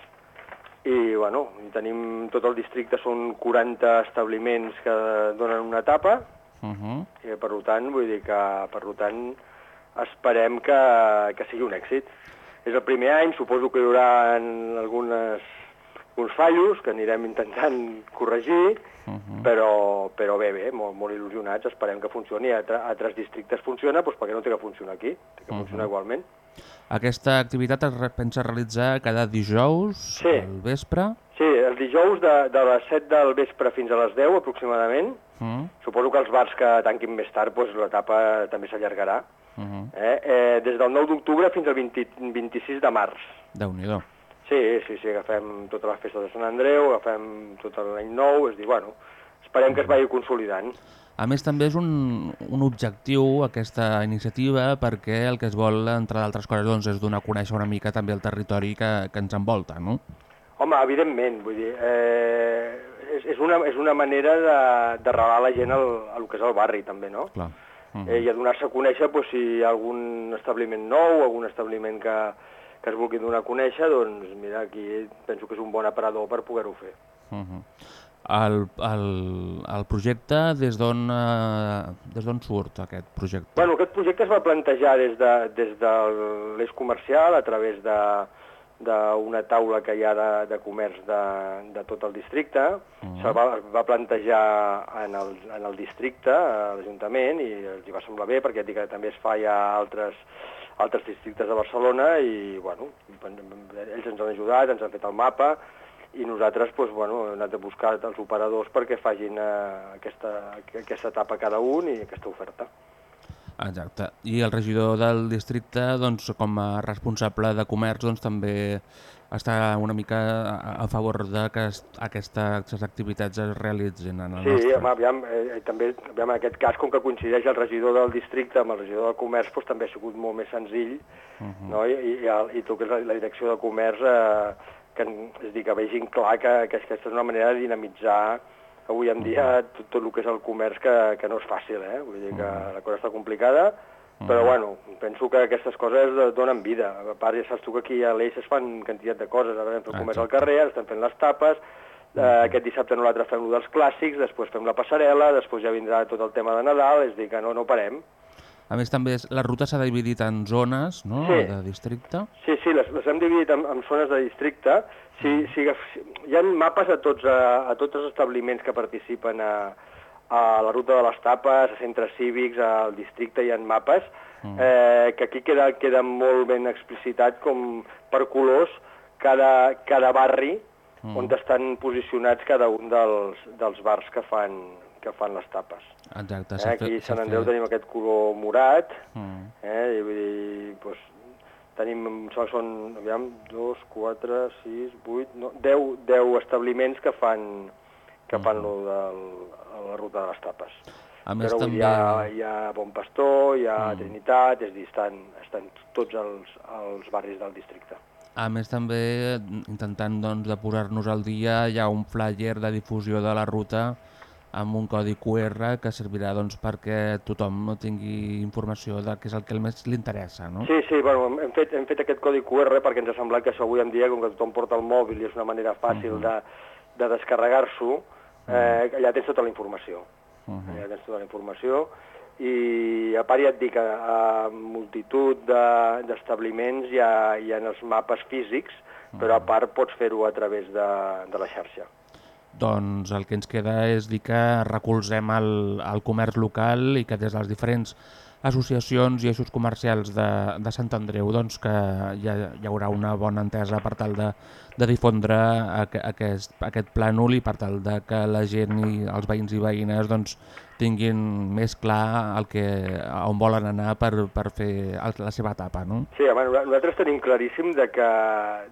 i bueno, tenim tot el districte, són 40 establiments que donen una etapa, Uh -huh. i per tant, vull dir que per tant esperem que, que sigui un èxit. És el primer any, suposo que hi haurà algunes, alguns fallos que anirem intentant corregir, Uh -huh. però, però bé, bé, molt, molt il·lusionats, esperem que funcioni. A, a altres districtes funciona, doncs perquè no té que funcionar aquí? Té que Uh -huh. funcionar igualment. Aquesta activitat es pensa realitzar cada dijous Sí. al vespre. Sí, el dijous de, de les 7 del vespre fins a les 10 aproximadament. Uh Suposo que els bars que tanquin més tard, doncs l'etapa també s'allargarà. -huh. Eh? Eh, des del 9 d'octubre fins al 20, 26 de març. Déu-n'hi-do. Sí, sí, sí, agafem tota la festa de Sant Andreu, agafem tot l'any nou, és dir, bueno, esperem que es vagi consolidant. A més, també és un, un objectiu aquesta iniciativa perquè el que es vol, entre d'altres coses, doncs, és donar a conèixer una mica també el territori que, que ens envolta, no? Home, evidentment, vull dir, eh, és, és, una, és una manera de- d'arrelar la gent al, al que és el barri, també, no? Clar. Uh eh, i a donar-se a conèixer doncs, si hi ha algun establiment nou, algun establiment que, que es vulgui donar a conèixer, doncs mira, aquí penso que és un bon aparador per poder-ho fer. Uh -huh. El, el, el projecte, des d'on eh, surt aquest projecte? Bueno, aquest projecte es va plantejar des de, des de l'eix comercial a través de d'una taula que hi ha de, de comerç de, de tot el districte. Mhm. Se'l va, es va plantejar en el, en el districte, a l'Ajuntament, i els hi va semblar bé perquè que també es fa ja a altres, altres districtes de Barcelona i, bueno, ells ens han ajudat, ens han fet el mapa i nosaltres doncs, bueno, hem anat a buscar els operadors perquè facin eh, aquesta, aquesta etapa cada un i aquesta oferta. Exacte. I el regidor del districte, doncs, com a responsable de comerç, doncs, també està una mica a, favor de que es, aquestes activitats es realitzin en el Sí, nostre... home, aviam, eh, també, aviam, en aquest cas, com que coincideix el regidor del districte amb el regidor del comerç, doncs, també ha sigut molt més senzill, Uh -huh. no? I, i, el- i tot que és la, la direcció de comerç, eh, que, és dir, que vegin clar que, que aquesta és una manera de dinamitzar avui en dia tot, tot el que és el comerç, que, que no és fàcil, eh? Vull dir que la cosa està complicada, però bueno, penso que aquestes coses donen vida. A part, ja saps tu que aquí a l'Eix es fan quantitat de coses. Ara vam fer comerç al carrer, estem fent les tapes, eh, aquest dissabte nosaltres fem lo dels clàssics, després fem la passarel·la, després ja vindrà tot el tema de Nadal, és dir, que no, no parem. A més, també és, la ruta s'ha dividit en zones no? Sí. de districte. Sí, sí, les, les hem dividit en, en zones de districte. Si, si, si, hi ha mapes a tots, a, a tots els establiments que participen a, a la ruta de les tapes, a centres cívics, al districte hi ha mapes, eh, que aquí queda, queda molt ben explicitat com per colors cada, cada barri Mm. on estan posicionats cada un dels, dels bars que fan, que fan les tapes. Exacte. Eh, aquí a Sant Andreu tenim aquest color morat, Mm. eh, i vull dir, doncs, tenim, que són, aviam, 2, 4, 6, 8, no, 10, 10 establiments que fan, que fan lo del, la ruta de les tapes. A més, Però també- hi ha, hi ha Bon Pastor, hi ha Trinitat, és a dir, estan, estan tots els, els barris del districte. A més, també, intentant doncs, de posar-nos al dia, hi ha un flyer de difusió de la ruta amb un codi QR que servirà doncs, perquè tothom no tingui informació de què és el que més li interessa. No? Sí, sí, bueno, hem fet, hem fet aquest codi QR perquè ens ha semblat que això avui en dia, com que tothom porta el mòbil i és una manera fàcil de, de descarregar-s'ho, eh, allà tens tota la informació. Uh -huh. Allà tens tota la informació i a part ja et dic, a, a multitud de- d'establiments de, hi, ha, hi ha els mapes físics, però a part pots fer-ho a través de, de la xarxa. Doncs el que ens queda és dir que recolzem el, el comerç local i que des dels diferents associacions i eixos comercials de, de Sant Andreu doncs, que hi, ha, hi haurà una bona entesa per tal de, de difondre aqu aquest, aquest plànol i per tal de que la gent i els veïns i veïnes doncs, tinguin més clar el que, on volen anar per, per fer el, la seva etapa. No? Sí, home, nosaltres tenim claríssim de que,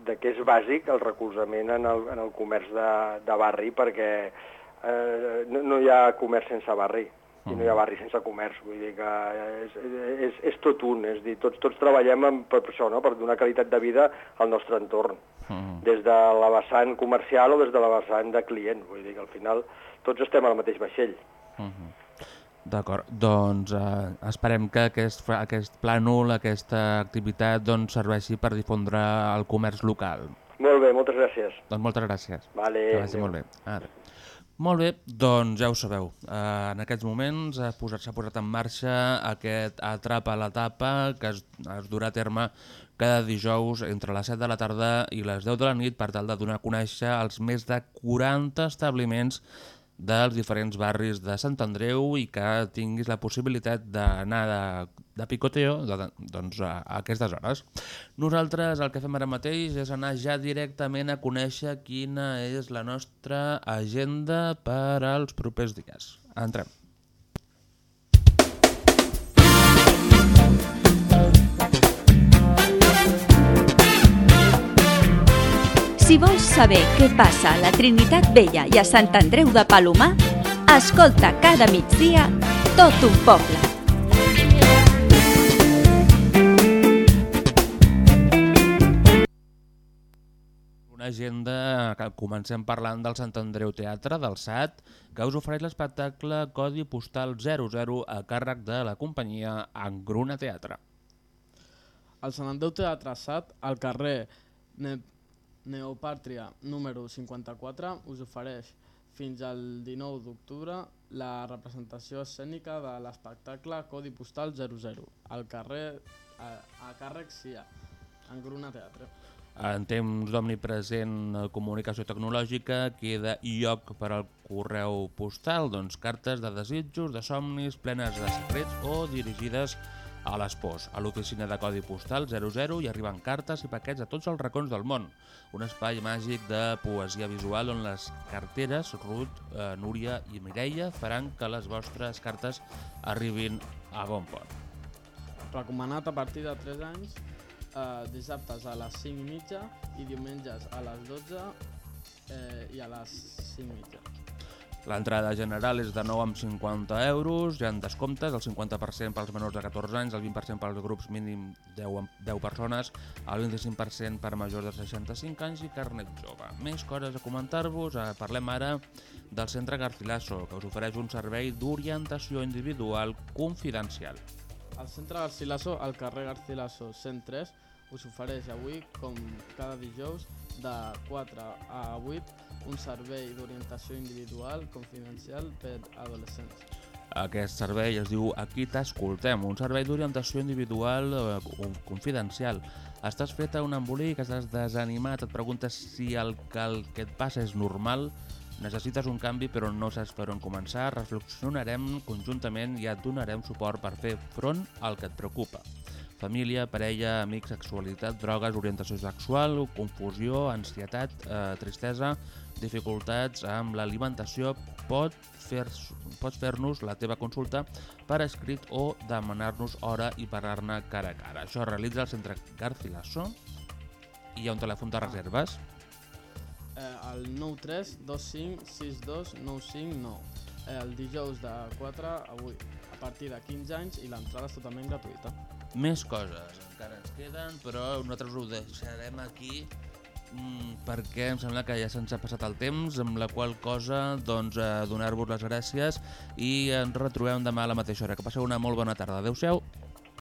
de que és bàsic el recolzament en el, en el comerç de, de barri perquè eh, no, no hi ha comerç sense barri i no hi ha barri sense comerç, vull dir que és, és, és tot un, és dir, tots, tots treballem amb, per això, no? per donar qualitat de vida al nostre entorn, Mm. des de la vessant comercial o des de la vessant de client, vull dir que al final tots estem al mateix vaixell. Mhm. D'acord, doncs eh, esperem que aquest, aquest plànol, aquesta activitat doncs, serveixi per difondre el comerç local. Molt bé, moltes gràcies. Doncs moltes gràcies. Vale, que vagi adéu. molt bé. Ara. Molt bé, doncs ja ho sabeu. Eh, en aquests moments s'ha posat, posat en marxa aquest Atrapa la tapa que es, es durà a terme cada dijous entre les 7 de la tarda i les 10 de la nit per tal de donar a conèixer els més de 40 establiments dels diferents barris de Sant Andreu i que tinguis la possibilitat d'anar de, de picoteo de, doncs, a, a aquestes hores. Nosaltres el que fem ara mateix és anar ja directament a conèixer quina és la nostra agenda per als propers dies. Entrem. Si vols saber què passa a la Trinitat Vella i a Sant Andreu de Palomar, escolta cada migdia tot un poble. Una agenda que comencem parlant del Sant Andreu Teatre, del SAT, que us ofereix l'espectacle Codi Postal 00 a càrrec de la companyia Engruna Teatre. El Sant Andreu Teatre Sat, al carrer ne Neopàtria número 54, us ofereix fins al 19 d'octubre la representació escènica de l'espectacle Codi Postal 00, al carrer a, a càrrec CIA, Engruna Teatre. En temps d'omnipresent eh, comunicació tecnològica queda lloc per al correu postal, doncs cartes de desitjos, de somnis, plenes de secrets o dirigides a l'espòs. A l'oficina de Codi Postal 00 hi arriben cartes i paquets a tots els racons del món. Un espai màgic de poesia visual on les carteres Ruth, eh, Núria i Mireia faran que les vostres cartes arribin a bon port. Recomanat a partir de 3 anys, eh, dissabtes a les 5 i mitja i diumenges a les 12 eh, i a les 5 i mitja. L'entrada general és de 9 amb 50 euros, hi ha descomptes, el 50% pels menors de 14 anys, el 20% pels grups mínim 10, amb 10 persones, el 25% per majors de 65 anys i carnet jove. Més coses a comentar-vos, eh, parlem ara del Centre Garcilaso, que us ofereix un servei d'orientació individual confidencial. El centre Garcilaso, al carrer Garcilaso 103, us ofereix avui, com cada dijous, de 4 a 8, un servei d'orientació individual confidencial per adolescents. Aquest servei es diu Aquí t'escoltem, un servei d'orientació individual eh, confidencial. Estàs fet un embolic, estàs desanimat, et preguntes si el que, el que et passa és normal, necessites un canvi però no saps per on començar, reflexionarem conjuntament i et donarem suport per fer front al que et preocupa. Família, parella, amics, sexualitat, drogues, orientació sexual, confusió, ansietat, eh, tristesa, dificultats amb l'alimentació, pot fer, pots fer-nos la teva consulta per escrit o demanar-nos hora i parlar-ne cara a cara. Això es realitza al centre Garcilaso i hi ha un telèfon de reserves. Eh, el 93 25 62 959. Eh, el dijous de 4 a 8, a partir de 15 anys i l'entrada és totalment gratuïta. Més coses encara ens queden, però nosaltres ho deixarem aquí mm, perquè em sembla que ja se'ns ha passat el temps, amb la qual cosa doncs, eh, donar-vos les gràcies i ens retrobem demà a la mateixa hora. Que passeu una molt bona tarda. Adéu-siau.